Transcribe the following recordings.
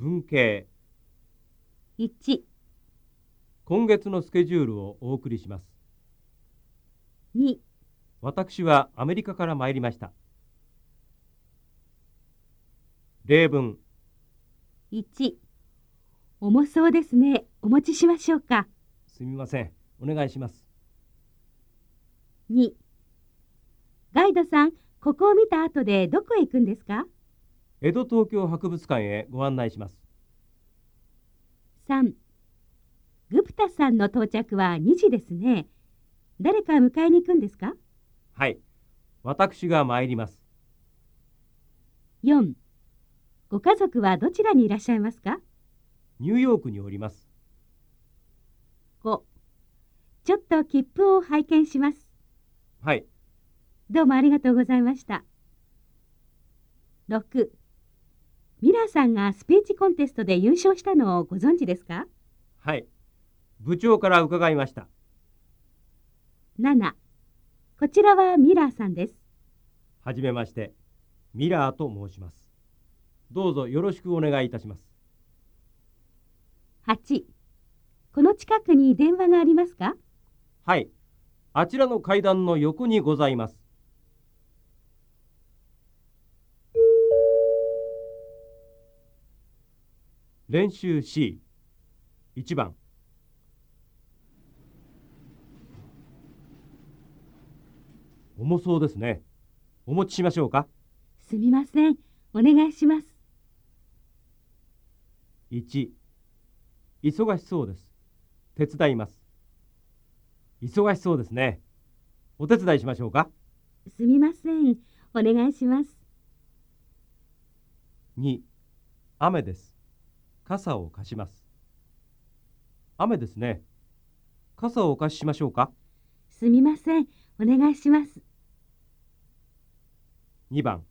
文系。1、今月のスケジュールをお送りします。2、私はアメリカから参りました。例文。1。重そうですね。お持ちしましょうか。すみません。お願いします。2。ガイドさん、ここを見た後でどこへ行くんですか？江戸東京博物館へご案内します ?3。グプタさんの到着は2時ですね。誰か迎えに行くんですか？はい私が参ります ?4。ご家族はどちらにいらっしゃいますか？ニューヨークにおります ?5。ちょっと切符を拝見します。はいどうもありがとうございました。6. ミラーさんがスピーチコンテストで優勝したのをご存知ですか？はい部長から伺いました ?7. こちらはミラーさんです。はじめましてミラーと申しますどうぞよろしくお願いいたします 8. この近くに電話がありますか？はいあちらの階段の横にございます練習 C1 番重そうですねお持ちしましょうか？すみません。お願いします。1忙しそうです手伝います忙しそうですねお手伝いしましょうか？すみません。お願いします。2雨です傘を貸します。雨ですね。傘をお貸ししましょうか。すみません。お願いします。2番。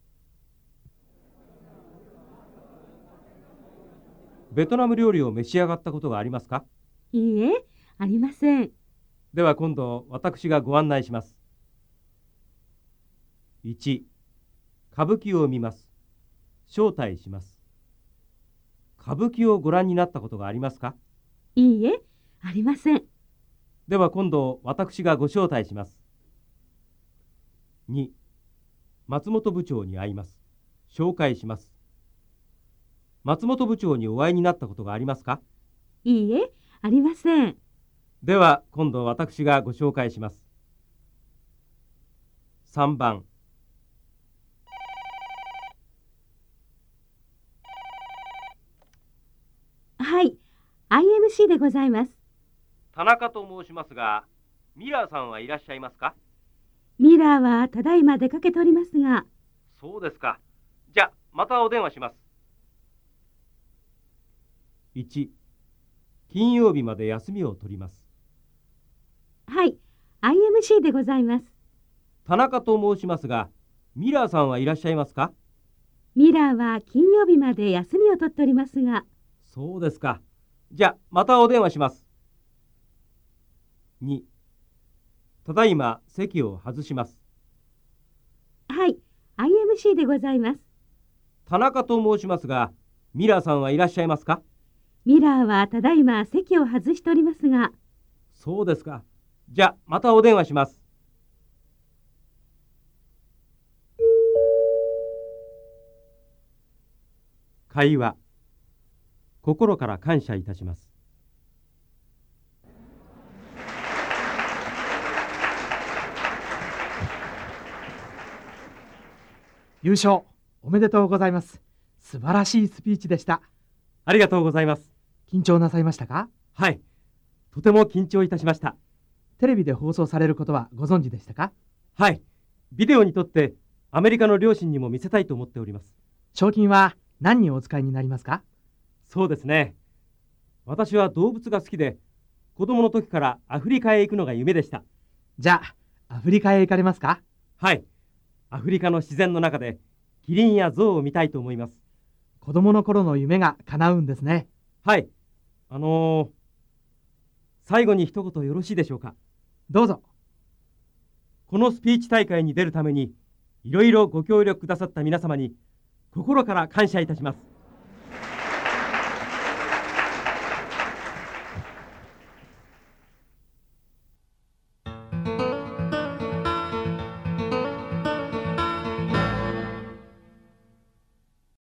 ベトナム料理を召し上がったことがありますか？いいえ、ありません。では今度私がご案内します。1歌舞伎を見ます。招待します歌舞伎をご覧になったことがありますか？いいえ、ありません。では今度私がご招待します。2松本部長に会います。紹介します。松本部長にお会いになったことがありますか？いいえ、ありません。では今度私がご紹介します。3番はい、IMC でございます。田中と申しますがミラーさんはいらっしゃいますか？ミラーはただいま出かけておりますが、そうですか。じゃあまたお電話します。1金曜日まで休みを取ります。はい、IMC でございます。田中と申しますがミラーさんはいらっしゃいますか？ミラーは金曜日まで休みを取っておりますが、そうですかじゃあまたお電話します。2ただいま席を外します。はい、IMC でございます。田中と申しますがミラーさんはいらっしゃいますか？ミラーはただいま席を外しておりますが、そうですか。じゃあまたお電話します。会話心から感謝いたします。優勝おめでとうございます。素晴らしいスピーチでした。ありがとうございます。緊張なさいましたか？はい。とても緊張いたしました。テレビで放送されることはご存知でしたか？はい。ビデオに撮ってアメリカの両親にも見せたいと思っております。賞金は何にお使いになりますか？そうですね。私は動物が好きで子供の時からアフリカへ行くのが夢でした。じゃあアフリカへ行かれますか？はい。アフリカの自然の中でキリンやゾウを見たいと思います。子供の頃の夢が叶うんですね。はい。あのー最後に一言よろしいでしょうか。どうぞ。このスピーチ大会に出るためにいろいろご協力くださった皆様に心から感謝いたします